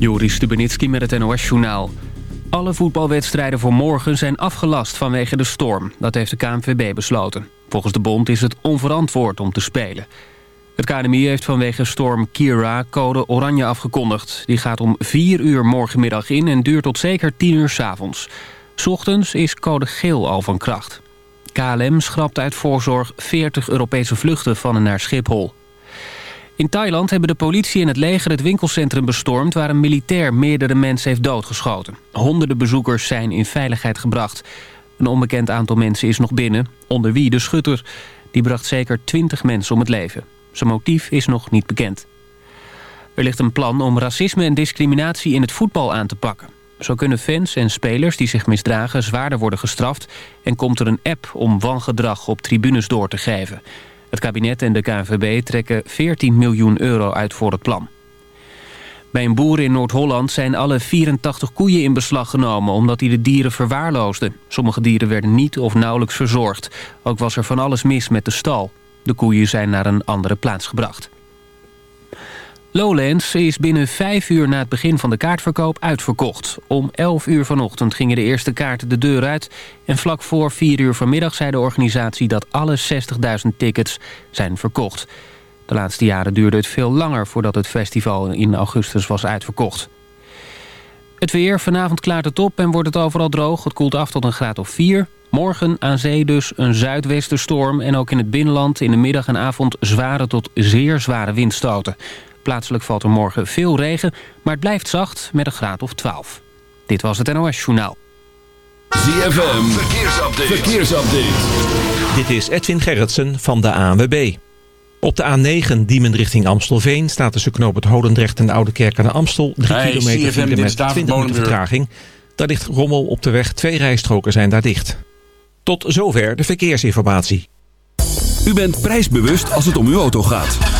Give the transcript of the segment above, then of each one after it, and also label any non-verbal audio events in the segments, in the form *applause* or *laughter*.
Joris Stubenitski met het NOS-journaal. Alle voetbalwedstrijden voor morgen zijn afgelast vanwege de storm. Dat heeft de KNVB besloten. Volgens de bond is het onverantwoord om te spelen. Het KNMI heeft vanwege storm Kira code oranje afgekondigd. Die gaat om 4 uur morgenmiddag in en duurt tot zeker 10 uur s avonds. Ochtends is code geel al van kracht. KLM schrapt uit voorzorg 40 Europese vluchten van en naar Schiphol. In Thailand hebben de politie en het leger het winkelcentrum bestormd... waar een militair meerdere mensen heeft doodgeschoten. Honderden bezoekers zijn in veiligheid gebracht. Een onbekend aantal mensen is nog binnen, onder wie de schutter. Die bracht zeker 20 mensen om het leven. Zijn motief is nog niet bekend. Er ligt een plan om racisme en discriminatie in het voetbal aan te pakken. Zo kunnen fans en spelers die zich misdragen zwaarder worden gestraft... en komt er een app om wangedrag op tribunes door te geven... Het kabinet en de KNVB trekken 14 miljoen euro uit voor het plan. Bij een boer in Noord-Holland zijn alle 84 koeien in beslag genomen... omdat hij de dieren verwaarloosde. Sommige dieren werden niet of nauwelijks verzorgd. Ook was er van alles mis met de stal. De koeien zijn naar een andere plaats gebracht. Lowlands is binnen vijf uur na het begin van de kaartverkoop uitverkocht. Om 11 uur vanochtend gingen de eerste kaarten de deur uit... en vlak voor 4 uur vanmiddag zei de organisatie dat alle 60.000 tickets zijn verkocht. De laatste jaren duurde het veel langer voordat het festival in augustus was uitverkocht. Het weer, vanavond klaart het op en wordt het overal droog. Het koelt af tot een graad of 4. Morgen aan zee dus een zuidwestenstorm en ook in het binnenland in de middag en avond zware tot zeer zware windstoten. Plaatselijk valt er morgen veel regen, maar het blijft zacht met een graad of 12. Dit was het NOS Journaal. ZFM, verkeersupdate. verkeersupdate. Dit is Edwin Gerritsen van de ANWB. Op de A9 Diemen richting Amstelveen staat tussen knoop het Holendrecht en de Oude Kerk aan de Amstel 3 Hey, kilometer CFM, met David 20 minuten vertraging. Daar ligt rommel op de weg, twee rijstroken zijn daar dicht. Tot zover de verkeersinformatie. U bent prijsbewust als het om uw auto gaat.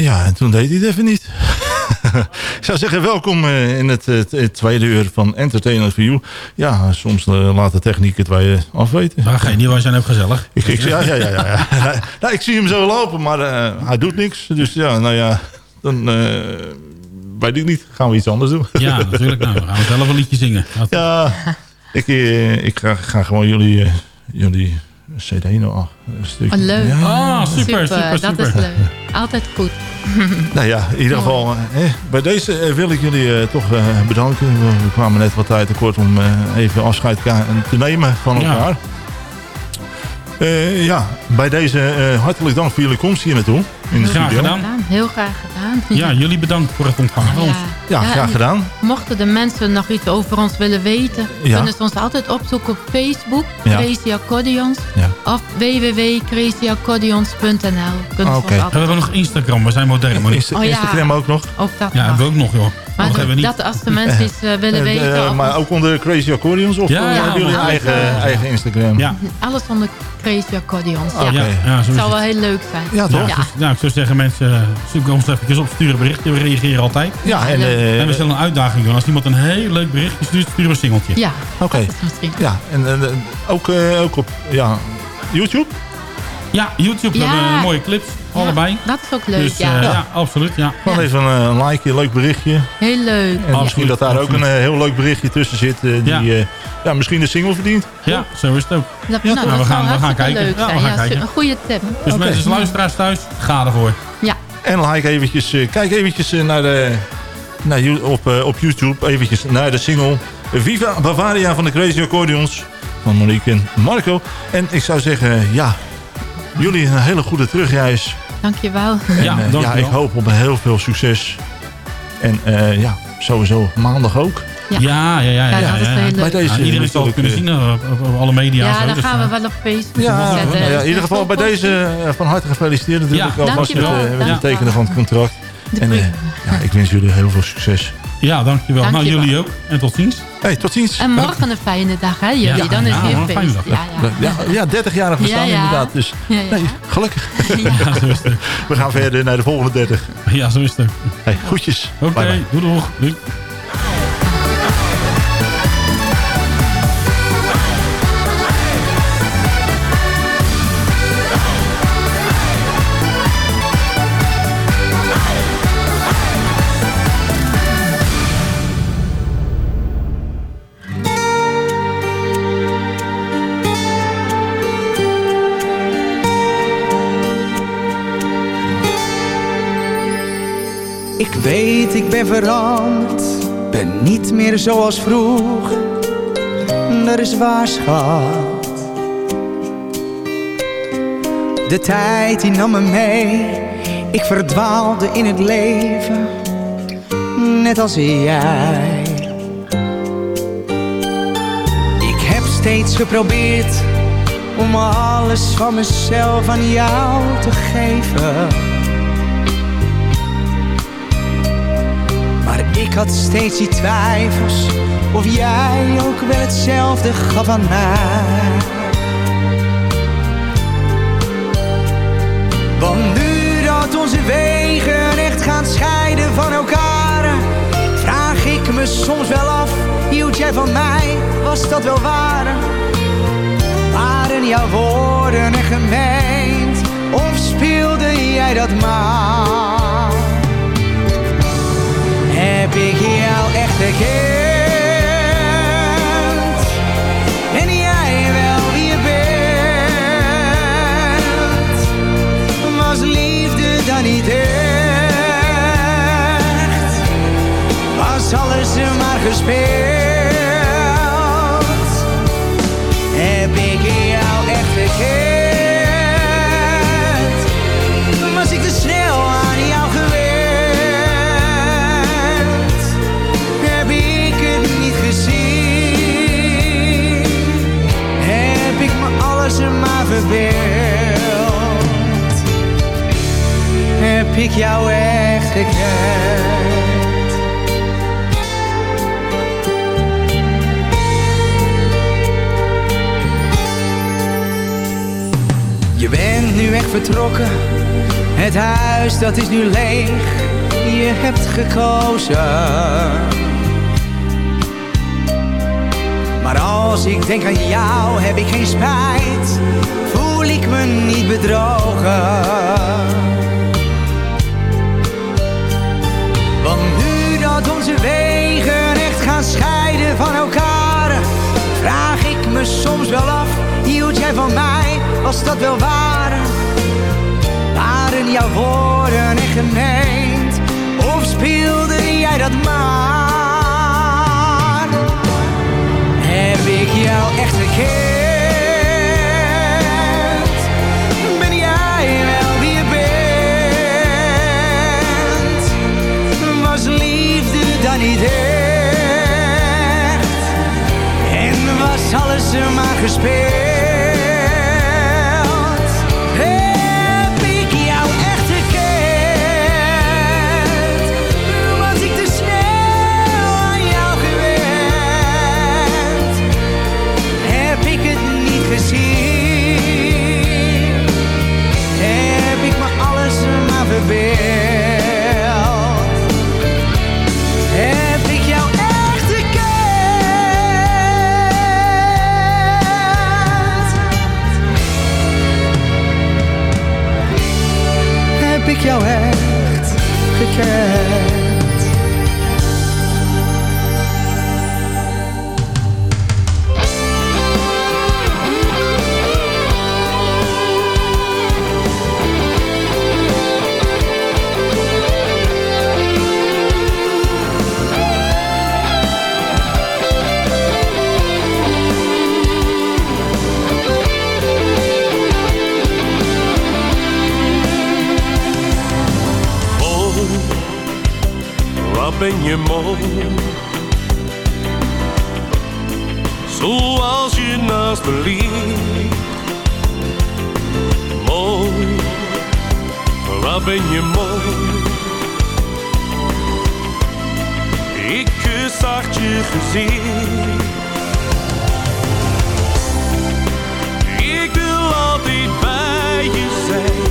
Ja, en toen deed hij het even niet. *laughs* Ik zou zeggen, welkom eh, in het, het, het tweede uur van Entertainment for You. Ja, soms eh, laat de techniek het wij afweten. Ah, geen nieuw, wij zijn ook gezellig. Ik, ik, ja, ja, ja, ja. ja. *laughs* nou, ik zie hem zo lopen, maar eh, hij doet niks. Dus ja, nou ja, dan eh, weet ik niet. Gaan we iets anders doen. Ja, *laughs* natuurlijk. Nou, we gaan zelf een liedje zingen. Ja, ik, ik ga, ga gewoon jullie, jullie cd nou af. Een stukje. Oh, leuk. Ja. Ah, super, super, super. Dat is leuk. Altijd goed. *laughs* Nou ja, in ieder geval, eh, bij deze eh, wil ik jullie eh, toch eh, bedanken. We, we kwamen net wat tijd tekort om eh, even afscheid te nemen van Ja. elkaar. Eh, ja, bij deze eh, hartelijk dank voor jullie komst hier naartoe. In Graag studio. gedaan. Gedaan. Heel graag gedaan. Ja, jullie bedankt voor het ontvangen. Ja, graag gedaan. Mochten de mensen nog iets over ons willen weten... Ja. kunnen ze ons altijd opzoeken op Facebook, Ja. Crazy Accordions. Ja. Of www.crazyaccordions.nl. Ze Oké. we hebben nog Instagram, we zijn modern. Maar Insta- Oh, ja. Instagram ook nog. ook dat ja, hebben we ook nog, joh. Maar dat hebben we niet. dat als de mensen iets eh, willen Eh, weten... maar ook onder Crazy Accordions? Of Ja, jullie eigen, eigen Instagram? Ja, alles onder Crazy Accordions. Oké. Ja. ja, ja, zo Het is zou wel heel leuk zijn. Ja, toch? Ja. Zou zeggen, mensen, eh, zoek ons even op, stuur een berichtje. We reageren altijd. Ja, en... Eh, En we stellen een uitdaging doen. Als iemand een heel leuk berichtje stuurt, sturen we een singeltje. Ja, Oké. dat is misschien. Ja, en eh, ook, eh, ook op ja, YouTube? Ja, YouTube Ja. hebben we mooie clips, allebei. Dat is ook leuk, Dus ja. eh, ja. absoluut. Ja. Gewoon Ja. even eh, een like, een leuk berichtje. Heel leuk. En Absoluut, misschien dat daar ook een eh, heel leuk berichtje tussen zit. eh, die Ja. eh, ja, misschien de single verdient. ja, zo is het ook. Dat, Ja, nou, dat We gaan- we gaan kijken. leuk Ja, we zijn. gaan Ja, kijken. Een goede tip. Dus mensen, luisteraars thuis, ga ervoor. Ja, En like eventjes, eh, kijk eventjes eh, naar de, naar, op, eh, op YouTube eventjes naar de single Viva Bavaria van de Crazy Accordions van Monique en Marco. En ik zou zeggen, ja, jullie een hele goede terugreis. dankjewel. En, eh, dankjewel. ja, ik hoop op heel veel succes. En eh, ja, sowieso maandag ook. Ja. Ja, ja, ja. ja, is. Bij deze Ja, iedereen zal het natuurlijk, kunnen eh, zien op, op alle media. Ja, dan dus, gaan we wel op Facebook Ja, zetten. ja, in ieder geval bij is deze van harte gefeliciteerd natuurlijk. Ja, alvast met, het tekenen van het contract. En eh, ja, ik wens jullie heel veel succes. Ja, dankjewel. Nou, jullie ook. En tot ziens. Hey, tot ziens. En morgen een fijne dag, hè, jullie. Ja, dan is ja, weer een feest. fijne dag. Ja, ja. Ja, ja 30-jarig bestaan Ja, ja. inderdaad. Dus Ja, ja. nee, gelukkig. Ja, zo is het. *laughs* We gaan verder naar de volgende 30. Ja, zo is het. Hey, groetjes. Oké, bye. doei weet, ik ben veranderd, ben niet meer zoals vroeger. Dat is waar. De tijd die nam me mee, ik verdwaalde in het leven, net als jij. Ik heb steeds geprobeerd om alles van mezelf aan jou te geven. Maar ik had steeds die twijfels of jij ook wel hetzelfde gaf aan mij. Want nu dat onze wegen echt gaan scheiden van elkaar, vraag ik me soms wel af, hield jij van mij, was dat wel waar? Waren jouw woorden echt gemeend, of speelde jij dat maar? Heb ik jou echt gekend? En jij wel wie je bent? Was liefde dan niet echt? Was alles maar gespeeld? Verbeeld? Heb ik jou echt gekend? Je bent nu echt vertrokken, het huis dat is nu leeg, je hebt gekozen. Maar als ik denk aan jou, heb ik geen spijt, voel ik me niet bedrogen. Want nu dat onze wegen echt gaan scheiden van elkaar, vraag ik me soms wel af, hield jij van mij, was dat wel waar? Waren jouw woorden echt gemeend, of speelde jij dat maar? Heb ik jou echt gekend? in mijn gespeeld. Ik jou echt gekend. Ben je mooi. Zoals je naast me ligt. Mooi, wat ben je mooi. Ik kus zacht je gezicht. Ik wil altijd bij je zijn.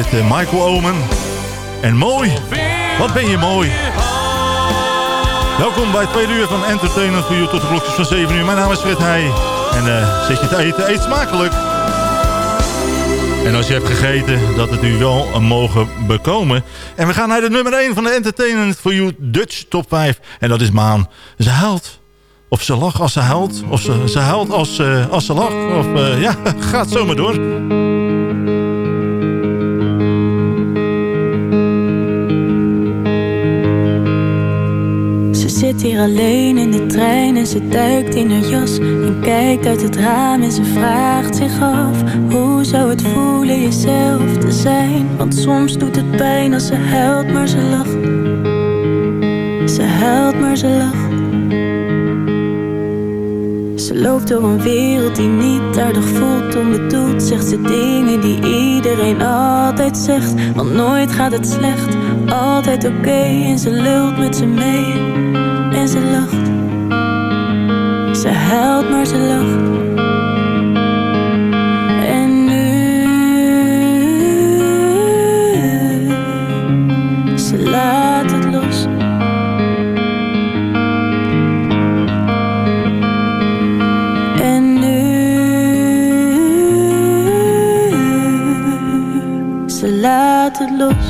Dit eh, Michael Omen. En mooi. Wat ben je mooi. Welkom bij het tweede uur van Entertainment voor u tot de klokjes van 7 uur. Mijn naam is Fred Heij. En eh zit je te eten, eet smakelijk. En als je hebt gegeten, dat het u wel mogen bekomen. En we gaan naar de nummer 1 van de Entertainment for You Dutch Top 5. En dat is Maan. Ze huilt. Of ze lacht als ze huilt. Of ze, ze huilt als, eh, als ze lacht. Of ja, *laughs* gaat zomaar door. Zit hier alleen in de trein en ze duikt in haar jas En kijkt uit het raam en ze vraagt zich af Hoe zou het voelen jezelf te zijn? Want soms doet het pijn als ze huilt maar ze lacht. Ze huilt maar ze lacht. Ze loopt door een wereld die niet aardig voelt. Onbedoeld zegt ze dingen die iedereen altijd zegt. Want nooit gaat het slecht, altijd oké. En ze lult met ze mee en ze lacht. Ze huilt, maar ze lacht. En nu, ze laat het los.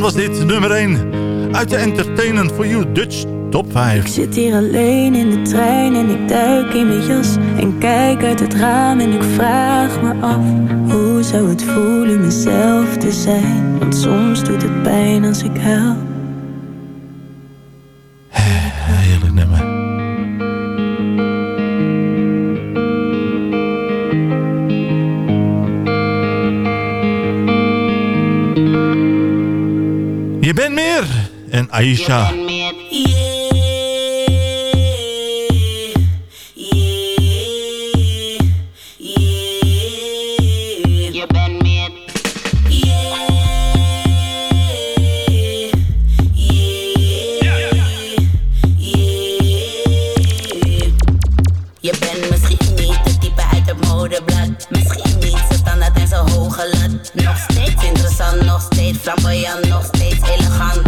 Was dit, nummer 1. Uit de Entertainment for You Dutch Top 5. Ik zit hier alleen in de trein en ik duik in mijn jas En kijk uit het raam en ik vraag me af Hoe zou het voelen mezelf te zijn Want soms doet het pijn als ik huil hoge lat. Nog steeds interessant, nog steeds flamboyant, nog steeds elegant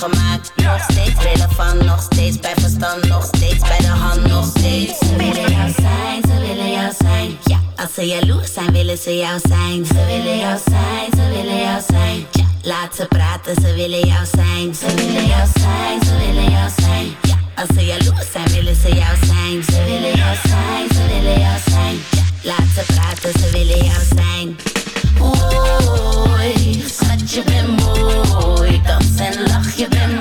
Nog steeds relevant, nog steeds bij verstand, nog steeds bij de hand, nog steeds. Ze willen jou zijn, ze willen jou zijn. Als ze jaloers zijn, willen ze jou zijn. Ze willen jou zijn, ze willen jou zijn. Laat ze praten, ze willen jou zijn. Ze willen jou zijn, ze willen jou zijn. Als ze jaloers zijn, willen ze jou zijn. Ze willen jou zijn, ze willen jou zijn. Laat ze praten, ze willen jou zijn. Oei, schat, je bent mooi. Dans en lach, je bent mooi.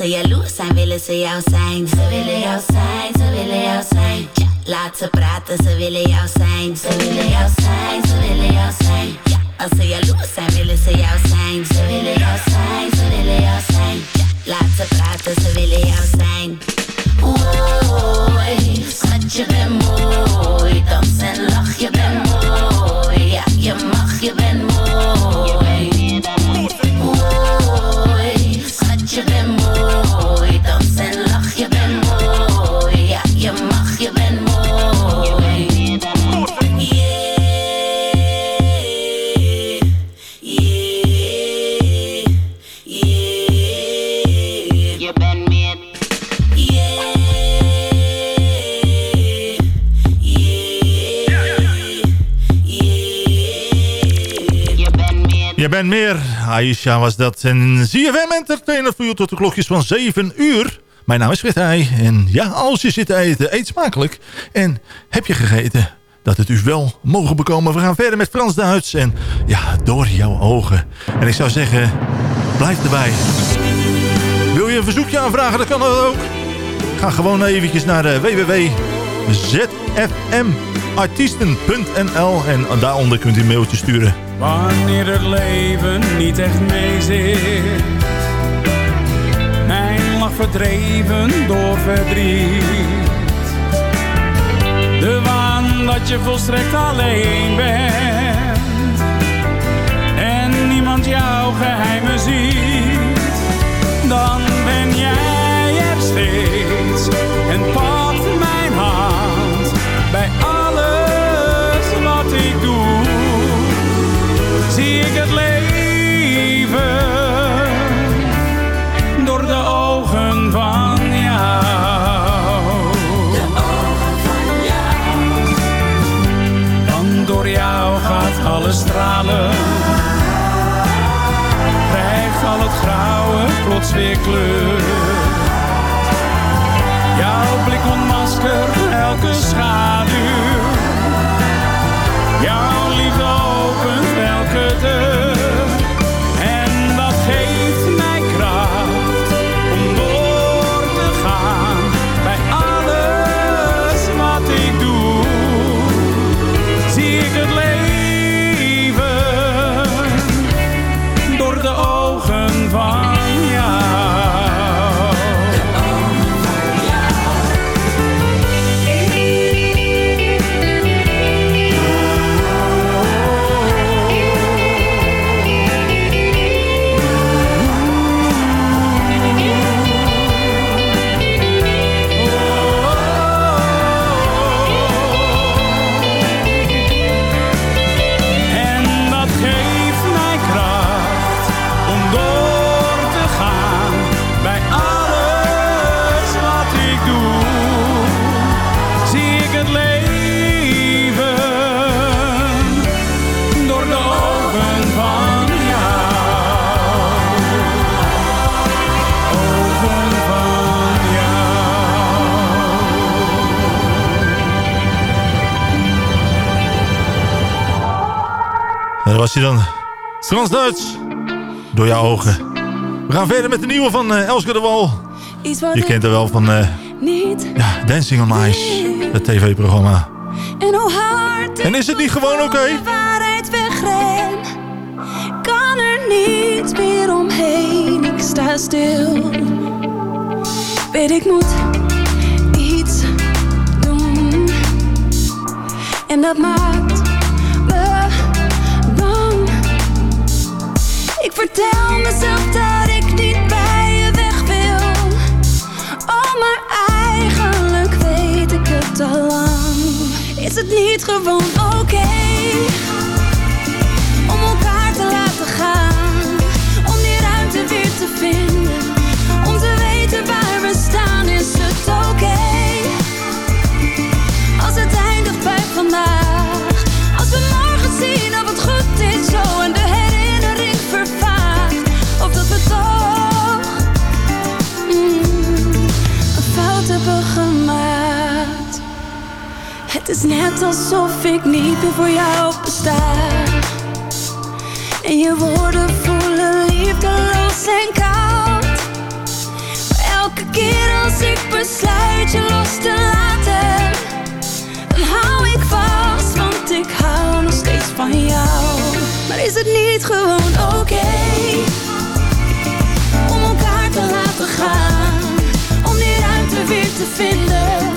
to your loose en willen ze jou zijn. Ze willen jou zijn, ze willen jou zijn. Ja, laat ze praten, ze willen jou zijn. Ze willen jou zijn, ze willen jou zijn. Ja, als ze jaloers zijn, willen ze jou zijn. Ze willen jou zijn, ze willen jou zijn. Ja, laat ze praten, ze willen jou zijn. Oh, oh, oh, oh schatje, ben mooi. Aisha was dat. En ZFM Entertainer voor u tot de klokjes van 7 uur. Mijn naam is Fred. En ja, als je zit te eten, eet smakelijk. En heb je gegeten dat het u wel mogen bekomen. We gaan verder met Frans Duits. En ja, door jouw ogen. En ik zou zeggen, blijf erbij. Wil je een verzoekje aanvragen, dan kan dat ook. Ga gewoon eventjes naar uh, www.zfmartiesten.nl en daaronder kunt u een mailtje sturen. Wanneer het leven niet echt meezit. Mijn lach verdreven door verdriet. De waan dat je volstrekt alleen bent. En niemand jouw geheimen ziet. Dan ben jij er steeds zie ik het leven door de ogen van jou. Dan door jou gaat alles stralen. Krijgt al het grauwe plots weer kleur. Jouw blik ontmaskert elke schaduw. Jouw liefde opent elke was hij dan. Frans Duits. Door jouw ogen. We gaan verder met de nieuwe van eh, Elske de Wal. Je kent haar wel van niet ja, Dancing on Ice. Het tv-programma. En is het niet gewoon oké? de waarheid wegren Kan er niet meer omheen Ik sta stil Weet ik moet iets doen En dat maakt Ik vertel mezelf dat ik niet bij je weg wil. Oh, maar eigenlijk weet ik het al lang. Is het niet gewoon oké om elkaar te laten gaan? Om die ruimte weer te vinden, is net alsof ik niet meer voor jou besta. En je woorden voelen liefdeloos en koud. Maar elke keer als ik besluit je los te laten, dan hou ik vast, want ik hou nog steeds van jou. Maar is het niet gewoon oké om elkaar te laten gaan? Om die ruimte weer te vinden,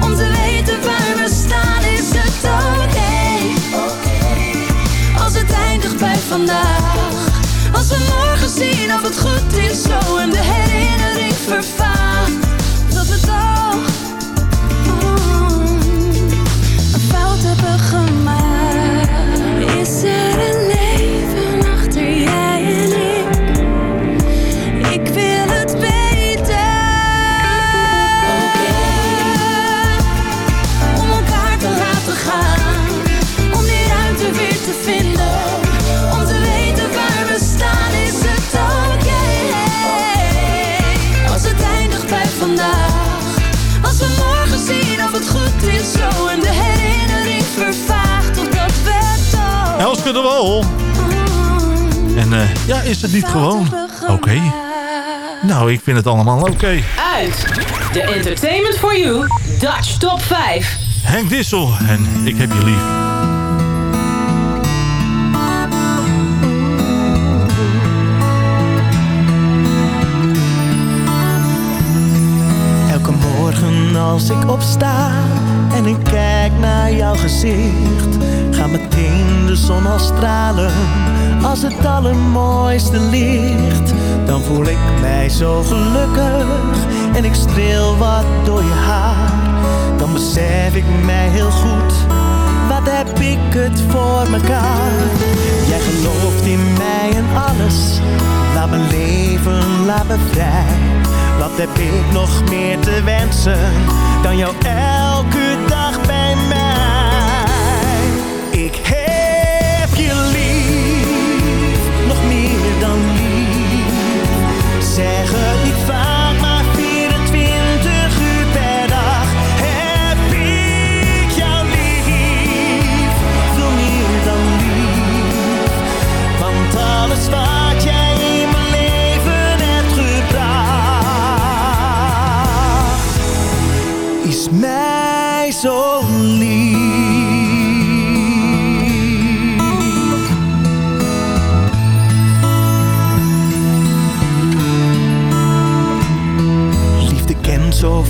om te weten waar we staan, is het oké. Als het eindigt bij vandaag, als we morgen zien of het goed is zo en de herinnering vervaagt, dat we toch een fout hebben gemaakt. Is er een de wal. En eh, ja, is het niet gewoon? Oké. Nou, ik vind het allemaal oké. Uit de Entertainment for You Dutch Top 5. Henk Dissel en ik heb je lief. Elke morgen als ik opsta en ik kijk naar jouw gezicht, gaat meteen de zon al stralen als het allermooiste licht. Dan voel ik mij zo gelukkig en ik streel wat door je haar. Dan besef ik mij heel goed, wat heb ik het voor mekaar. Jij gelooft in mij en alles, laat me leven, laat me vrij. Wat heb ik nog meer te wensen dan jou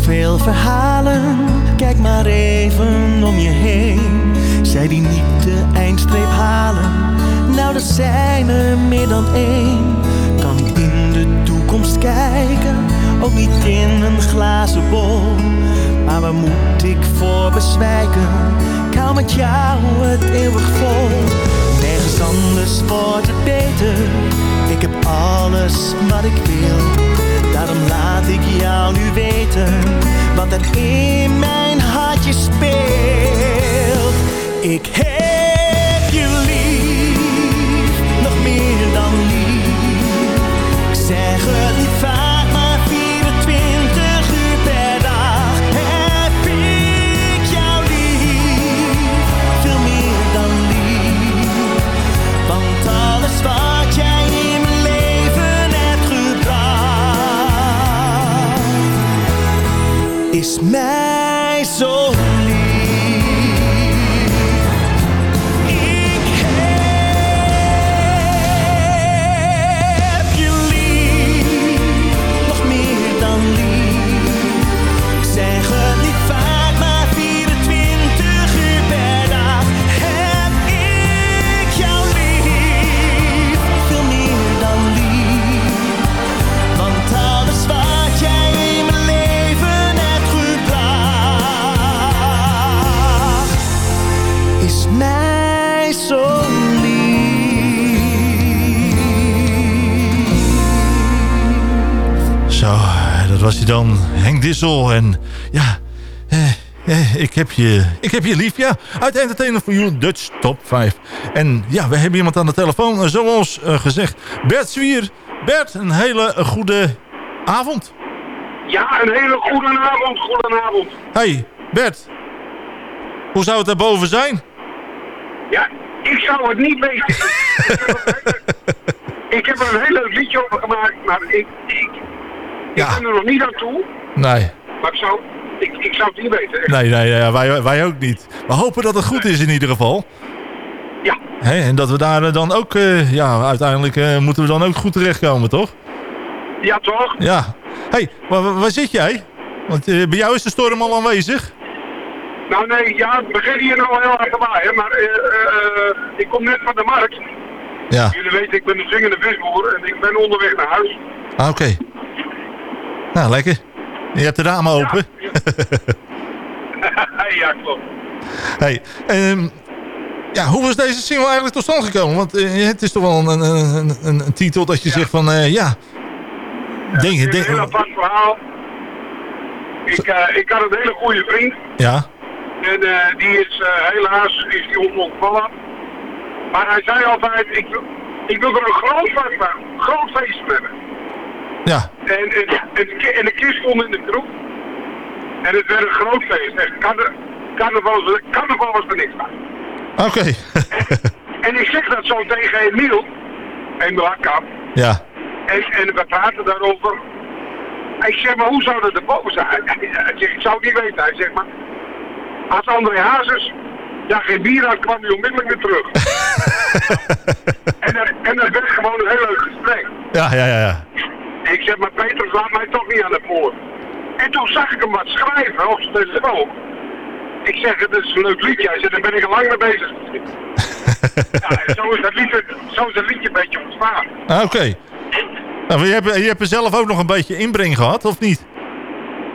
zoveel verhalen, kijk maar even om je heen. Zij die niet de eindstreep halen, nou er zijn er meer dan één. Kan in de toekomst kijken, ook niet in een glazen bol. Maar waar moet ik voor bezwijken? Ik hou met jou het eeuwig vol. Nergens anders wordt het beter. Ik heb alles wat ik wil. Daarom laat ik jou nu weten wat er in mijn hartje speelt. Ik heb is mij dat was hij dan. Henk Dissel en ja... Eh, eh, ik, heb je, ik heb je lief, ja. Uit Entertainer for You, Dutch Top 5. En ja, we hebben iemand aan de telefoon. eh, Zoals eh, gezegd, Bert Zwier. Bert, een hele goede avond. Ja, een hele goede avond, goedenavond. Hey, Bert. Hoe zou het daarboven zijn? Ja, ik zou het niet weten. *laughs* ik heb er een heel leuk liedje over gemaakt, maar ik, ik, ik ben er nog niet aan toe. Nee. Maar ik zou, ik, ik zou het niet weten. echt. Nee, nee, nee wij, wij ook niet. We hopen dat het goed is in ieder geval. Ja. En dat we daar eh, dan ook, eh, ja, uiteindelijk eh, moeten we dan ook goed terechtkomen, toch? Ja, toch? Ja. hey, waar, waar- zit jij? Want bij jou is de storm al aanwezig. Nou nee, ja, het begint hier nou heel erg waaien, maar ik kom net van de markt. Ja. Jullie weten, ik ben een zingende visboer en ik ben onderweg naar huis. Ah, oké. Nou, lekker. Je hebt de ramen open. *laughs* ja, klopt. hey, ehm, ja, hoe was deze single eigenlijk tot stand gekomen? Want eh, het is toch wel een, een, een, een, titel dat je zegt van, eh, ja... Denk, Het is denk, een heel apart verhaal. Ik, eh, ik had een hele goede vriend. ja, En die is helaas is die ontvallen. Maar hij zei altijd, ik, wil- ik wil er een groot feest groot feest hebben. Ja, En, en, en, de, ki- en de kist stond in de kroeg. En het werd een groot feest. Carna- carnaval, carnaval was er niks van. oké. En ik zeg dat zo tegen Emiel, Emiel Hakkamp. Ja. En, en we praten daarover. Ik zeg maar, hoe zou dat erboven zijn? *laughs* Hij zegt, ik zou het niet weten. Hij zegt maar, als André Hazes ja, geen bier had, kwam hij onmiddellijk weer terug. *laughs* en, dat- en dat werd gewoon een heel leuk gesprek. Ja, ja, ja. ja. Ik zeg, maar Peter, laat mij toch niet aan de poort. En toen zag ik hem wat schrijven op zijn telefoon. Ik zeg, het is een leuk liedje. Hij zegt, daar ben ik al lang mee bezig. *laughs* ja, zo is dat liedje, zo is dat liedje een beetje ontstaan. Ah, Oké. Nou, je, hebt, je hebt er zelf ook nog een beetje inbreng gehad, of niet?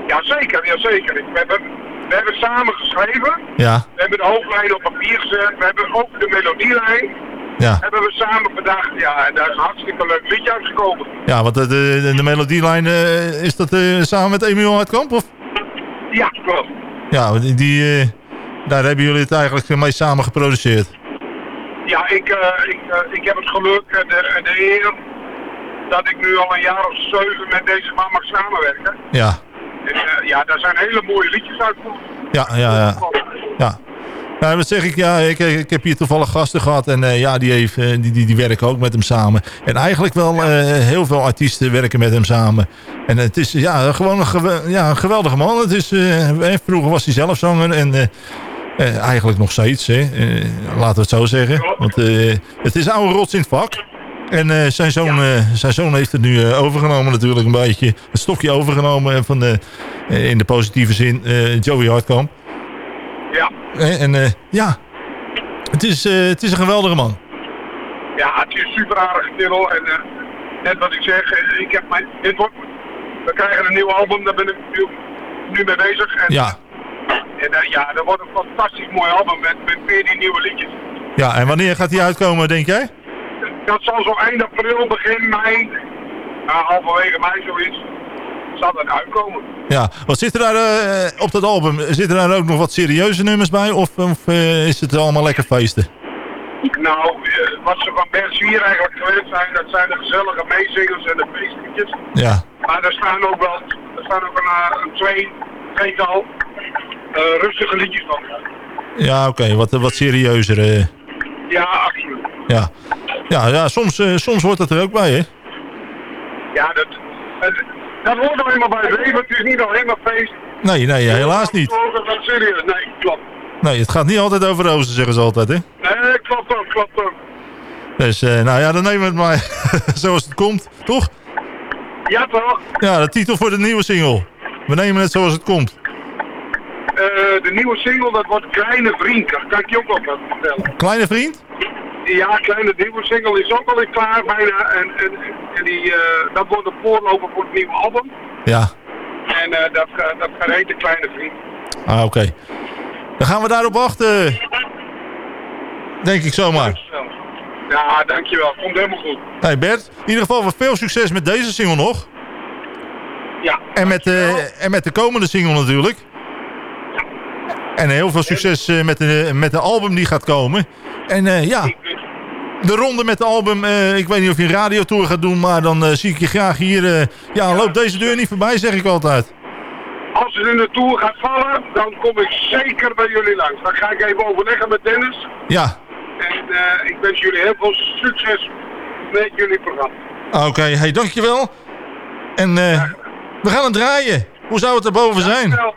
Jazeker, jazeker. We hebben, we hebben samen geschreven. Ja. We hebben de hoofdlijn op papier gezet. We hebben ook de melodielijn. Ja. Hebben we samen bedacht. Ja, en daar is een hartstikke leuk liedje uitgekomen. Ja, want de, de, de melodielijn, eh, is dat eh, samen met Emiel Hartkamp? Of? Ja, klopt. Ja, die, eh, daar hebben jullie het eigenlijk mee samen geproduceerd. Ja, ik, eh, ik, eh, ik heb het geluk en de, de eer dat ik nu al een jaar of zeven met deze man mag samenwerken. Ja, En eh, ja, daar zijn hele mooie liedjes uitgekomen. ja, ja. ja. ja. Ja, wat zeg ik, ja, ik, ik heb hier toevallig gasten gehad en eh, ja, die, heeft, eh, die, die, die werken ook met hem samen. En eigenlijk wel eh, heel veel artiesten werken met hem samen. En het is ja, gewoon een, gewe- ja, een geweldige man. Het is, vroeger was hij zelf zanger en eigenlijk nog steeds, hè. Laten we het zo zeggen. Want het is oude rots in het vak. En zijn, zoon, zijn zoon heeft het nu overgenomen natuurlijk een beetje. Het stokje overgenomen van de, in de positieve zin, Joey Hartkamp. En eh, ja, het is, eh, het is een geweldige man. Ja, het is een super aardige kerel. En eh, net wat ik zeg, ik heb mijn, dit wordt, we krijgen een nieuw album, daar ben ik nu, nu mee bezig. En, Ja, en ja, dat wordt een fantastisch mooi album met, met 14 nieuwe liedjes. ja, en wanneer gaat hij uitkomen, denk jij? Dat zal zo eind april, begin mei, nou, halverwege mei zoiets, zal dat uitkomen. Ja, wat zit er daar eh, op dat album? Zitten daar ook nog wat serieuze nummers bij? Of, of eh, is het allemaal lekker feesten? Nou, eh, wat ze van Bert Zwier eigenlijk gewend zijn, dat zijn de gezellige meezingers en de feestliedjes. Ja, Maar er staan ook wel, er staan ook een, een twee, tweetal rustige liedjes van. ja oké, wat, wat serieuzer. Ja, absoluut. ja, ja, ja soms, soms hoort dat er ook bij, hè? Ja, dat, het, dat hoort nou eenmaal bij het leven. Het is niet alleen maar feest. Nee, nee, alleen niet. Dat is serieus. Nee, klopt. Nee, het gaat niet altijd over rozen, zeggen ze altijd, hè? Nee, klopt ook, klopt ook. Dus, eh, nou ja, dan nemen we het maar *laughs* zoals het komt, toch? Ja, toch? Ja, de titel voor de nieuwe single. We nemen het zoals het komt. Eh, de nieuwe single, dat wordt Kleine Vriend. Kan ik je ook nog wat vertellen. Kleine vriend? Ja, kleine nieuwe single is ook al in klaar bijna. En, en, en die, eh, dat wordt een voorloper voor het nieuwe album. Ja. En eh, dat, ga- dat gaat heten Kleine Vriend. Ah, oké. Dan gaan we daarop wachten. Denk ik zomaar. Ja, dankjewel. Komt helemaal goed. Hey Bert, in ieder geval veel succes met deze single nog. Ja. En met, de, en met de komende single natuurlijk. En heel veel succes eh, met, de, met de album die gaat komen. En eh, ja, de ronde met de album. eh, ik weet niet of je een radiotour gaat doen, maar dan eh, zie ik je graag hier. eh, ja, loop deze deur niet voorbij, zeg ik altijd. Als het in de Tour gaat vallen, dan kom ik zeker bij jullie langs. Dan ga ik even overleggen met Dennis. Ja, En ik wens jullie heel veel succes met jullie programma. oké. Hey, dankjewel. En we gaan het draaien. Hoe zou het erboven zijn? Dankjewel.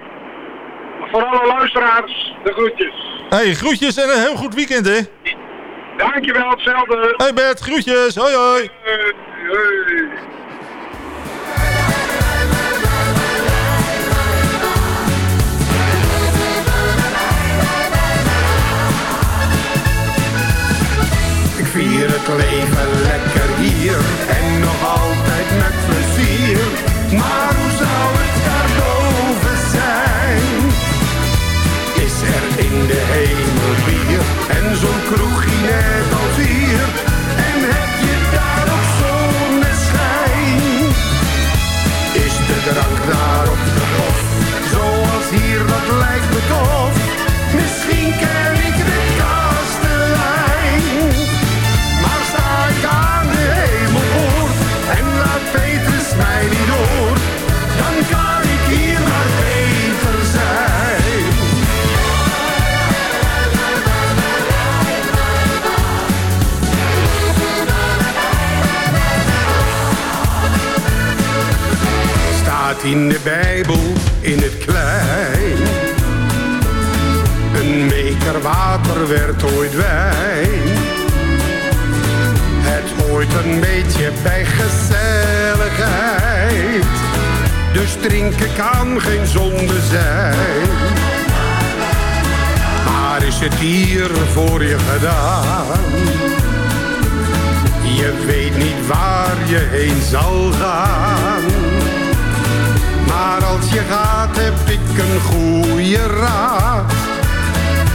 Voor alle luisteraars, de groetjes. Hey, groetjes en een heel goed weekend, hè? Dankjewel, hetzelfde. Hey Bert, groetjes. Hoi hoi. Hoi. hoi. In de Bijbel in het klein. Een meter water werd ooit wijn. Het hoort een beetje bij gezelligheid. Dus drinken kan geen zonde zijn. Maar is het hier voor je gedaan? Je weet niet waar je heen zal gaan. Maar als je gaat heb ik een goede raad.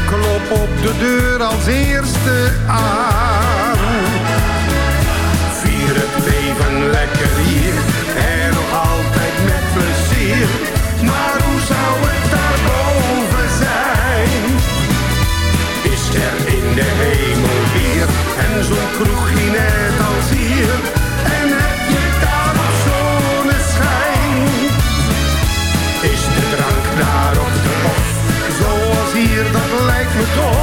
Klop op de deur als eerste aan. Vier het leven lekker hier en nog altijd met plezier. Maar hoe zou het daarboven zijn? Is er in de hemel weer en zo'n kroegje net als hier? Dat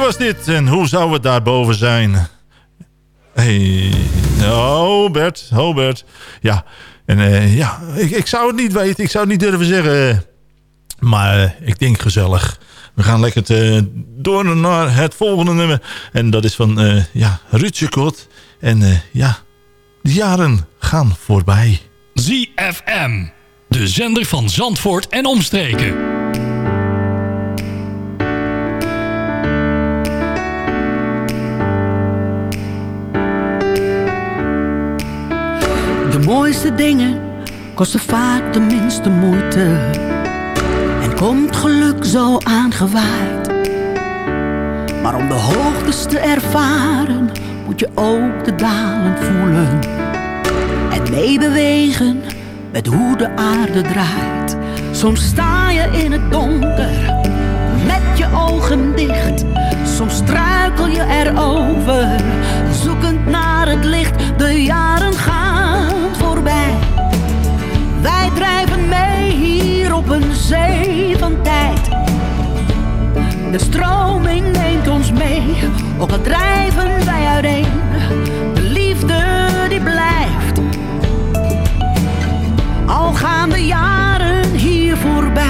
Bert 4 was dit. En hoe zou het daarboven zijn? Hey. Oh, Bert. Oh. Ja. En eh, ja, ik, ik zou het niet weten. Ik zou het niet durven zeggen. Maar eh, ik denk gezellig. We gaan lekker te, door naar het volgende nummer. En dat is van eh ja, Ruud Kot. En ja, de jaren gaan voorbij. ZFM. De zender van Zandvoort en omstreken. Mooiste dingen kosten vaak de minste moeite. En komt geluk zo aangewaaid. Maar om de hoogtes te ervaren, moet je ook de dalen voelen. En meebewegen met hoe de aarde draait. Soms sta je in het donker, met je ogen dicht. Soms struikel je erover, zoekend naar het licht. De jaren gaan. Wij drijven mee hier op een zee van tijd. De stroming neemt ons mee, ook al drijven wij uiteen. De liefde die blijft. Al gaan de jaren hier voorbij.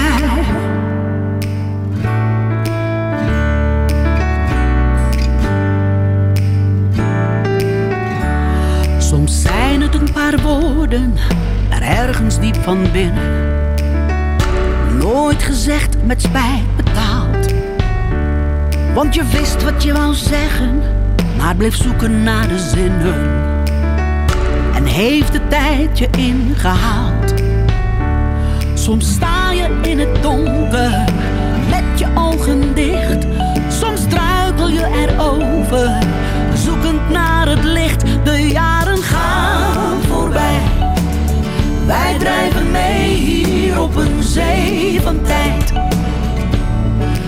Soms zijn het een paar woorden, ergens diep van binnen. Nooit gezegd met spijt betaald. Want je wist wat je wou zeggen, maar bleef zoeken naar de zinnen. En heeft de tijd je ingehaald. Soms sta je in het donker, met je ogen dicht. Soms struikel je erover, drijven mee hier op een zee van tijd.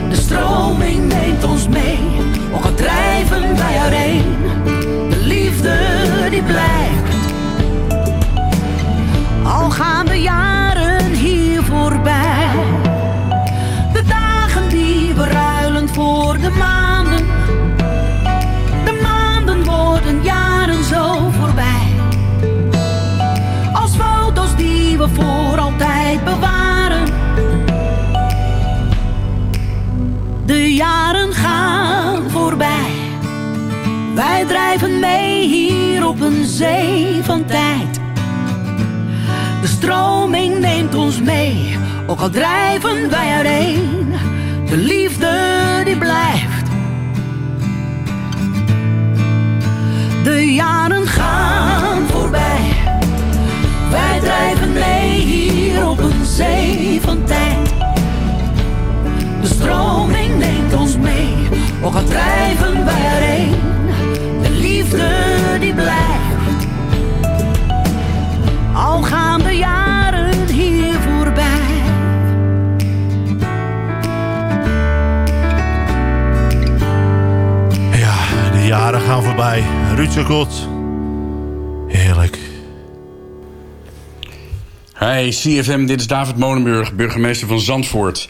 De stroming neemt ons mee, ook al drijven wij uiteen. De liefde die blijft. Al gaan de jaren op een zee van tijd. De stroming neemt ons mee, ook al drijven wij uiteen. De liefde die blijft. De jaren gaan voorbij. Wij drijven mee hier op een zee van tijd. De stroming neemt ons mee, ook al drijven wij erheen. De liefde die blijft. Al gaan de jaren hier voorbij. Ja, de jaren gaan voorbij. Ruud Kot. Heerlijk. Hi, CFM, dit is David Molenburg, burgemeester van Zandvoort.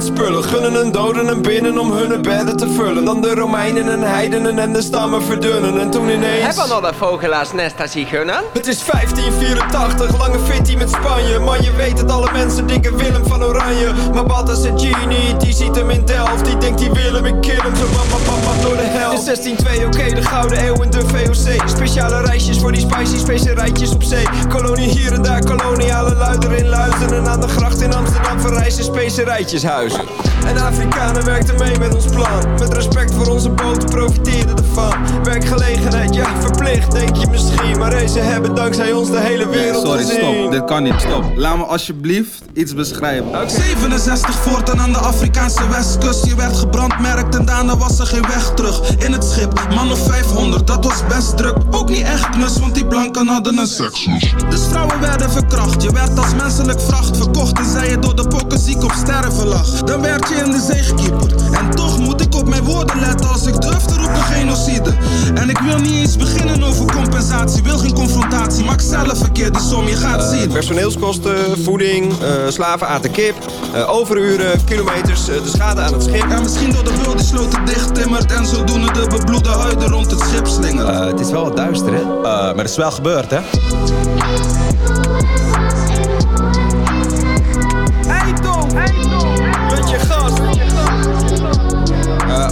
Met spullen Gunnen en doden en binnen om hun bedden te vullen. Dan de Romeinen en heidenen en de stammen verdunnen. En toen ineens... Hebben we nog dat vogelaars zien gunnen? Het is 1584, lange fitty met Spanje. Man, je weet het, alle mensen denken Willem van Oranje. Maar Battas en Genie, die ziet hem in Delft. Die denkt die Willem, ik kill hem, zo papa papa door de hel. In 1602, oké, de Gouden Eeuw en de VOC Speciale reisjes voor die spicy specerijtjes op zee. Kolonie hier en daar, koloniale luider in En aan de gracht in Amsterdam verrijzen En Afrikanen werkten mee met ons plan. Met respect voor onze boten profiteerden ervan. Werkgelegenheid, ja, verplicht, denk je misschien. Maar hey, ze hebben dankzij ons de hele wereld Sorry, gezien. stop. Dit kan niet. Stop. Laat me alsjeblieft iets beschrijven. 67 voortaan aan de Afrikaanse westkust. Je werd gebrandmerkt en daarna was er geen weg terug. In het schip, man of 500, dat was best druk. Ook niet echt knus, want die blanken hadden een seksus Dus vrouwen werden verkracht. Je werd als menselijk vracht verkocht En zij je door de pokken ziek op sterven lag Dan werd je in de zee gekieperd En toch moet ik op mijn woorden letten Als ik durf te roepen genocide En ik wil niet eens beginnen over compensatie Wil geen confrontatie, maak zelf verkeerd die som, je gaat Eh, zien personeelskosten, voeding, eh, slaven aten kip, eh, overuren, kilometers, de schade aan het schip. Ja, misschien door de wil die sloten dicht timmert En zodoende de bebloede huiden rond het schip slingeren het is wel wat duister, hè? Eh, maar het is wel gebeurd, hè? Hey Tom! Hey Tom!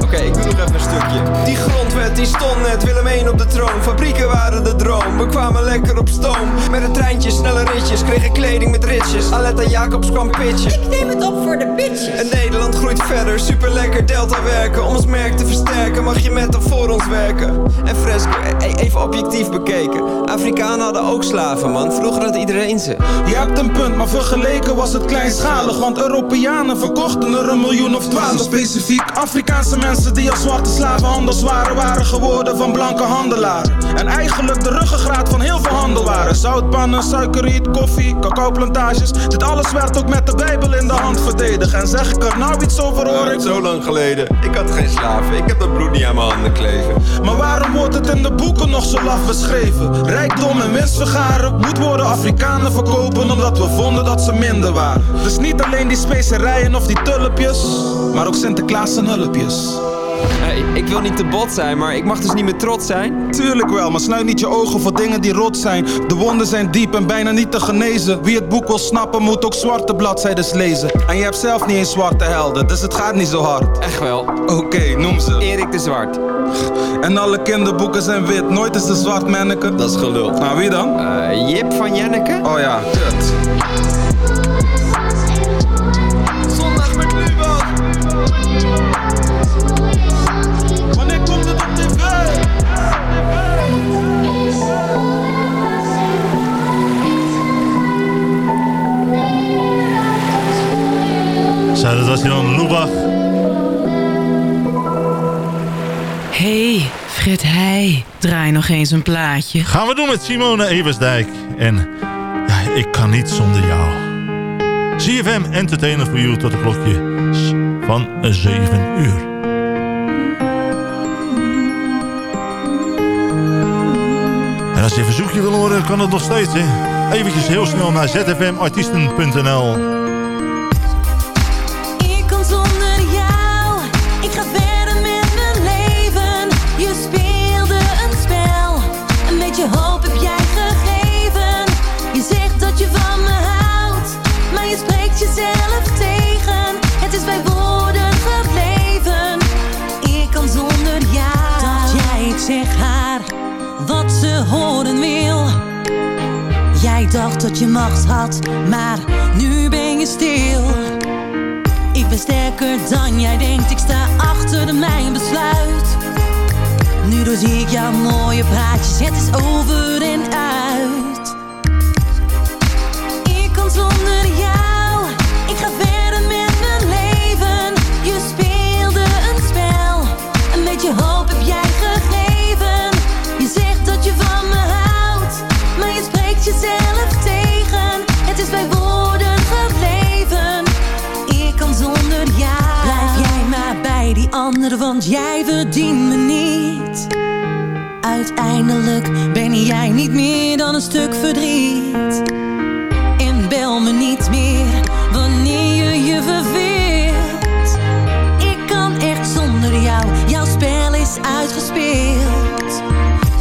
Oké, ik doe nog even een stukje. Die grond die stond net Willem 1 op de troon. Fabrieken waren de droom, we kwamen lekker op stoom. Met een treintje, snelle ritjes, kregen kleding met ritjes. Aletta Jacobs kwam pitchen. Ik neem het op voor de bitches. En Nederland groeit verder, super lekker Delta werken. Om ons merk te versterken, mag je met of voor ons werken. En fresco, e, e, even objectief bekeken. Afrikanen hadden ook slaven, man. Vroeger had iedereen ze. Je hebt een punt, maar vergeleken was het kleinschalig. Want Europeanen verkochten er een miljoen of twaalf. Specifiek Afrikaanse mensen die als zwarte slaven anders waren, waren geworden van blanke handelaren En eigenlijk de ruggengraat van heel veel handel waren Zoutpannen, suikerriet, koffie, cacaoplantages. Dit alles werd ook met de bijbel in de hand verdedigd. En zeg ik er nou iets over hoor ik? Zo lang geleden. Ik had geen slaven, ik heb dat bloed niet aan mijn handen kleven. Maar waarom wordt het in de boeken nog zo laf beschreven? Rijkdom en winst vergaren moet worden Afrikanen verkopen Omdat we vonden dat ze minder waren. Dus niet alleen die specerijen of die tulpjes Maar ook Sinterklaas en hulpjes ik wil niet te bot zijn, maar ik mag dus niet meer trots zijn. Tuurlijk wel, maar sluit niet je ogen voor dingen die rot zijn. De wonden zijn diep en bijna niet te genezen. Wie het boek wil snappen, moet ook zwarte bladzijdes lezen. En je hebt zelf niet eens zwarte helden, dus het gaat niet zo hard. Echt wel. Oké, noem ze. Erik de Zwart. En alle kinderboeken zijn wit, nooit is de zwart manneke. Dat is gelul. Nou, wie dan? Eh, Jip van Jenneke. Oh ja, kut. Zo, dat was Jan Lubach. hey, Fred Heij, draai nog eens een plaatje. Gaan we doen met Simone Eversdijk. En ja, ik kan niet zonder jou. CFM Entertainer voor You tot de klokje van 7 uur. En als je een verzoekje wil horen, kan het nog steeds. Hè? Eventjes heel snel naar zfmartiesten.nl dat je macht had, maar nu ben je stil. Ik ben sterker dan jij denkt, ik sta achter mijn besluit. Nu doorzie ik jouw mooie praatjes, het is over want jij verdient me niet. Uiteindelijk ben jij niet meer dan een stuk verdriet. En bel me niet meer wanneer je je verveelt. Ik kan echt zonder jou, jouw spel is uitgespeeld.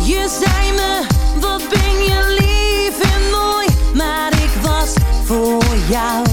Je zei me, wat ben je lief en mooi. Maar ik was voor jou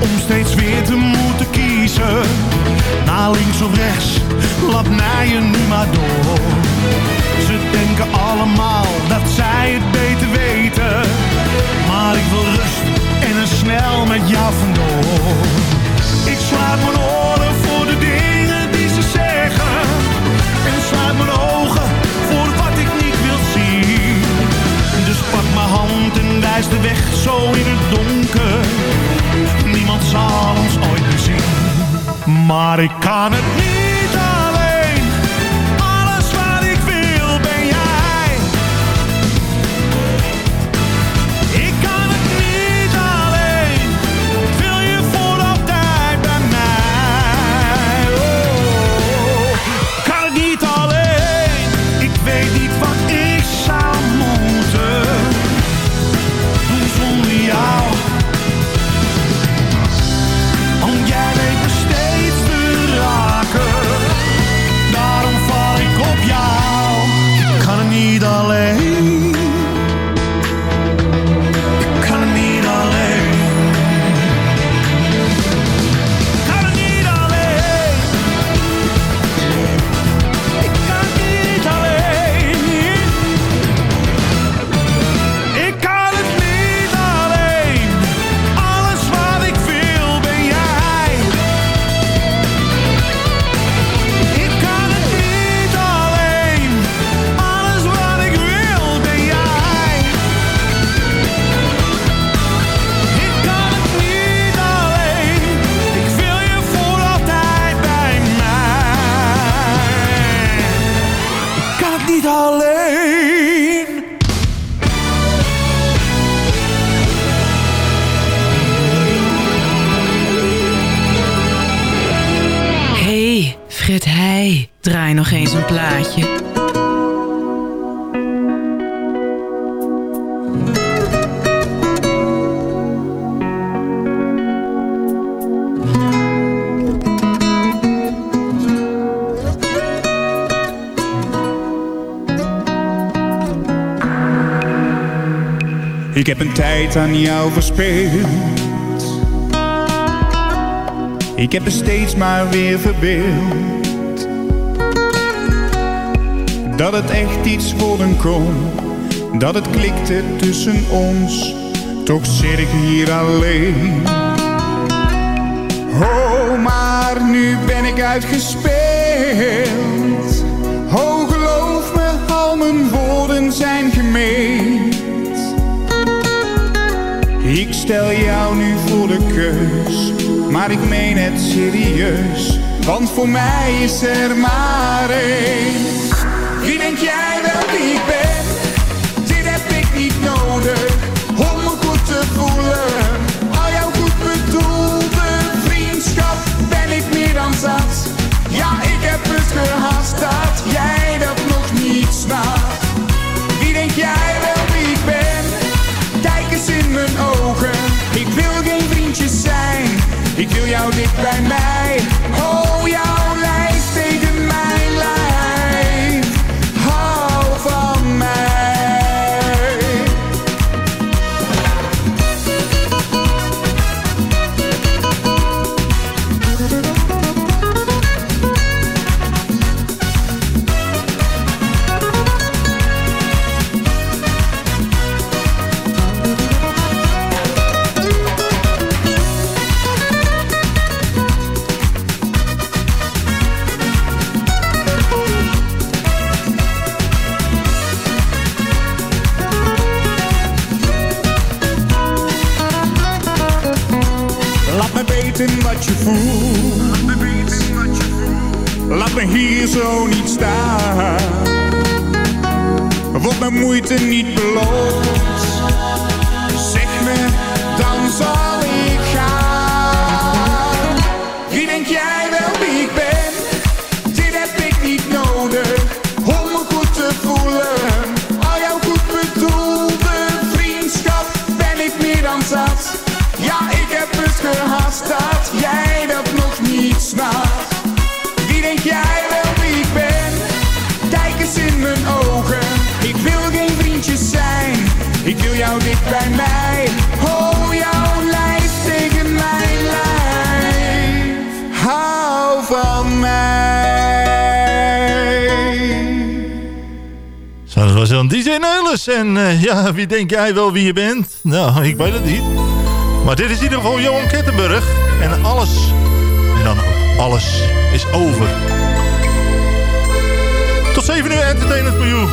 om steeds weer te moeten kiezen. Naar links of rechts, laat mij er nu maar door. Ze denken allemaal dat zij het beter weten. Maar ik wil rust en er snel met jou vandoor. Ik sluit mijn oren voor de dingen hand en wijs de weg zo in het donker. Niemand zal ons ooit meer zien. Maar ik kan het niet een plaatje. Ik heb een tijd aan jou verspeeld. Ik heb er steeds maar weer verbeeld. Dat het echt iets worden kon. Dat het klikte tussen ons. Toch zit ik hier alleen. Oh, maar nu ben ik uitgespeeld. Oh, geloof me, al mijn woorden zijn gemeen. Ik stel jou nu voor de keus, maar ik meen het serieus. Want voor mij is er maar één. Denk jij wel wie ik ben? Dit heb ik niet nodig om me goed te voelen. Al jouw goed bedoelde vriendschap ben ik meer dan zat. Ja, ik heb het gehast dat jij dat nog niet snapt. Wie denk jij wel wie ik ben? Kijk eens in mijn ogen. Ik wil geen vriendjes zijn. Ik wil jou dicht bij mij. Oh, jouw denk jij wel wie je bent? Nou, ik weet het niet. Maar dit is in ieder geval Johan Kettenburg. En alles, en dan alles, is over. Tot 7 uur Entertainment for You.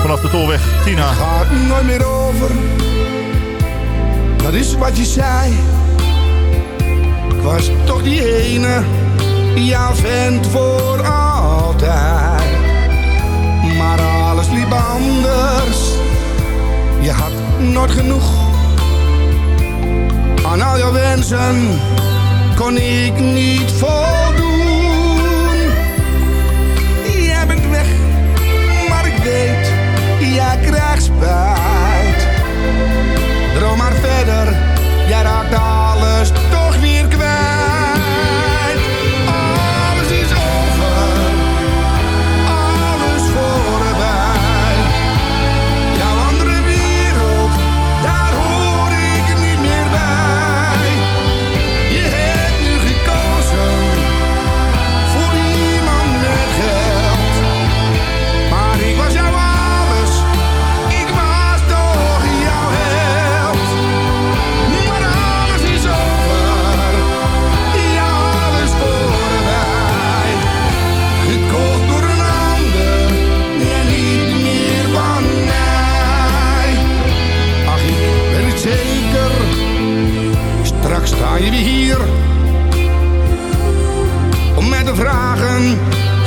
Vanaf de Tolweg, Tina. Gaat nooit meer over. Dat is wat je zei. Ik was toch die ene. Ja, vent voor kon ik niet voldoen. Jij bent weg, maar ik weet, jij krijgt spijt. Droom maar verder, jij raakt alles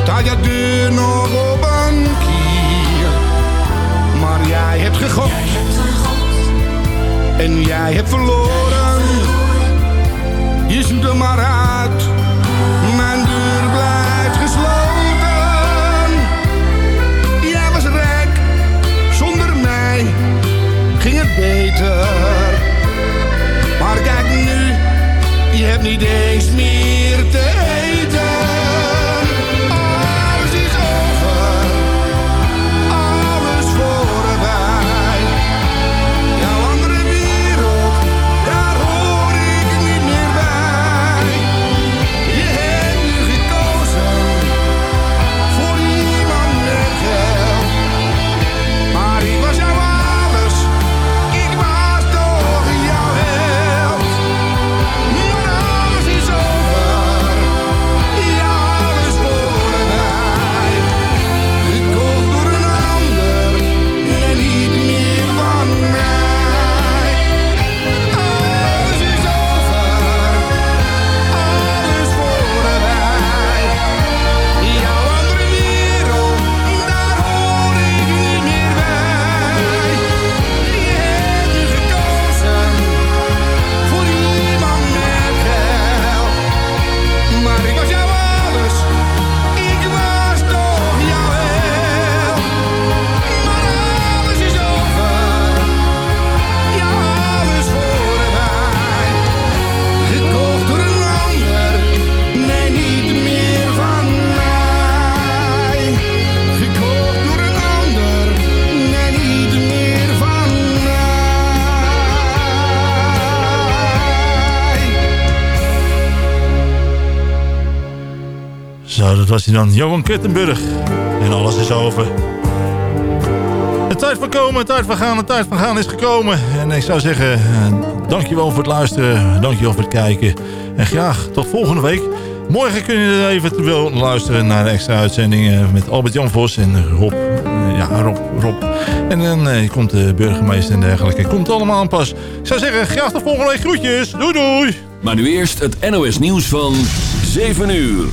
Tagliate de nog op een kier. Maar jij hebt gegokt. En jij hebt verloren. Je zoet er maar uit. Mijn deur blijft gesloten. Jij was rijk. Zonder mij ging het beter. Maar kijk nu, je hebt niet eens. Was hij dan. Johan Kittenburg. En alles is over. De tijd van komen, de tijd van gaan, de tijd van gaan is gekomen. En ik zou zeggen, eh, dankjewel voor het luisteren. Dankjewel voor het kijken. En graag tot volgende week. Morgen kun je eventueel luisteren naar de extra uitzendingen met Albert-Jan Vos en Rob. Eh, Ja, Rob, Rob. En dan eh, komt de burgemeester en dergelijke. Komt allemaal aan pas. Ik zou zeggen, graag tot volgende week. Groetjes. Doei doei. Maar nu eerst het NOS nieuws van 7 uur.